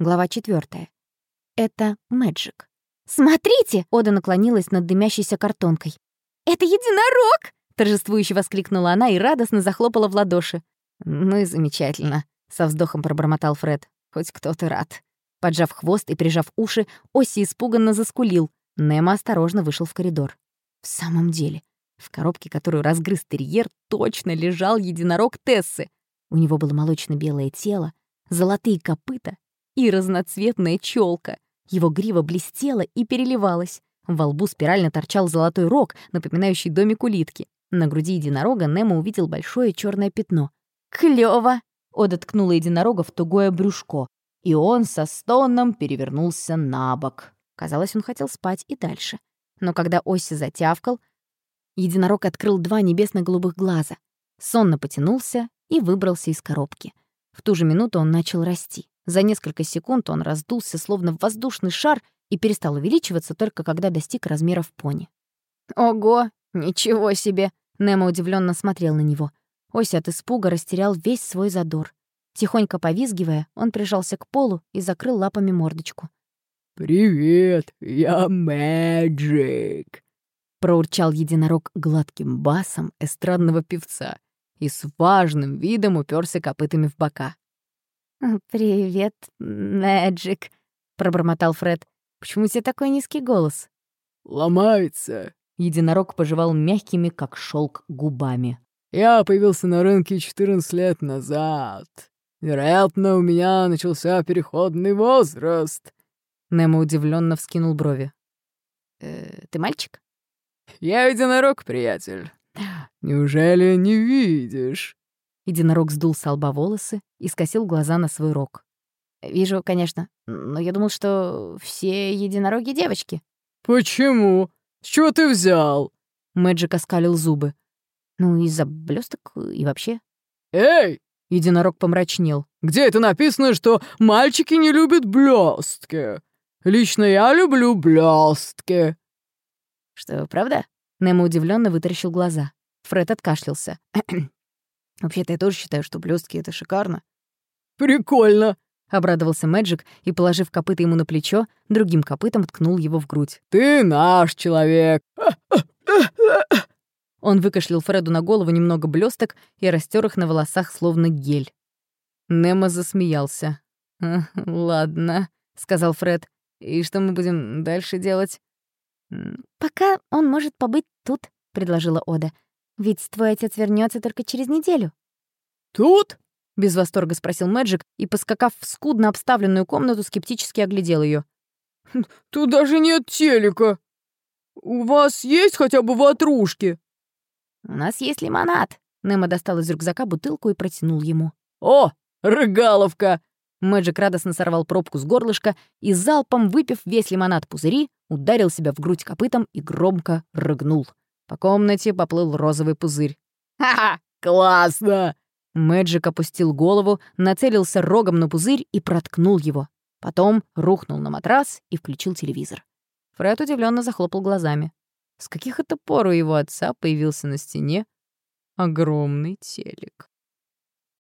Глава 4. Это Мэджик. «Смотрите!» — Ода наклонилась над дымящейся картонкой. «Это единорог!» — торжествующе воскликнула она и радостно захлопала в ладоши. «Ну и замечательно», — со вздохом пробормотал Фред. «Хоть кто-то рад». Поджав хвост и прижав уши, Оси испуганно заскулил. Немо осторожно вышел в коридор. В самом деле, в коробке, которую разгрыз терьер, точно лежал единорог Тессы. У него было молочно-белое тело, золотые копыта и разноцветная челка. Его грива блестела и переливалась. Во лбу спирально торчал золотой рог, напоминающий домик улитки. На груди единорога Немо увидел большое черное пятно. «Клёво!» — Ода ткнула единорога в тугое брюшко, и он со стоном перевернулся на бок. Казалось, он хотел спать и дальше. Но когда Оси затявкал, единорог открыл два небесно-голубых глаза, сонно потянулся и выбрался из коробки. В ту же минуту он начал расти. За несколько секунд он раздулся, словно воздушный шар, и перестал увеличиваться только когда достиг размеров пони. «Ого! Ничего себе!» Немо удивленно смотрел на него. Ося от испуга растерял весь свой задор. Тихонько повизгивая, он прижался к полу и закрыл лапами мордочку. «Привет, я Мэджик!» проурчал единорог гладким басом эстрадного певца и с важным видом уперся копытами в бока. «Привет, Мэджик», — пробормотал Фред. «Почему у тебя такой низкий голос?» «Ломается». Единорог пожевал мягкими, как шелк, губами. «Я появился на рынке 14 лет назад. Вероятно, у меня начался переходный возраст». Немо удивленно вскинул брови. «Э, «Ты мальчик?» «Я единорог, приятель. Неужели не видишь?» Единорог сдул с лба волосы и скосил глаза на свой рог. «Вижу, конечно, но я думал, что все единороги девочки». «Почему? С чего ты взял?» Мэджик оскалил зубы. «Ну, из-за блесток и вообще». «Эй!» — единорог помрачнел. «Где это написано, что мальчики не любят блестки? Лично я люблю блестки». «Что, правда?» Немо удивленно вытаращил глаза. Фред откашлялся. Вообще-то я тоже считаю, что блестки это шикарно. Прикольно, обрадовался Мэджик и, положив копыта ему на плечо, другим копытом ткнул его в грудь. Ты наш человек. Он выкашлял Фреду на голову немного блесток и растер их на волосах, словно гель. Немо засмеялся. «Ладно», — сказал Фред. «И что мы будем дальше делать?» «Пока он может побыть тут», — предложила Ода. Ведь твой отец вернется только через неделю». «Тут?» — без восторга спросил Мэджик и, поскакав в скудно обставленную комнату, скептически оглядел ее. «Хм, «Тут даже нет телека. У вас есть хотя бы ватрушки?» «У нас есть лимонад». Немо достал из рюкзака бутылку и протянул ему. «О, рыгаловка!» Мэджик радостно сорвал пробку с горлышка и, залпом выпив весь лимонад пузыри, ударил себя в грудь копытом и громко рыгнул. По комнате поплыл розовый пузырь. «Ха-ха! Классно!» Мэджик опустил голову, нацелился рогом на пузырь и проткнул его. Потом рухнул на матрас и включил телевизор. Фред удивленно захлопал глазами. С каких это пор у его отца появился на стене огромный телек?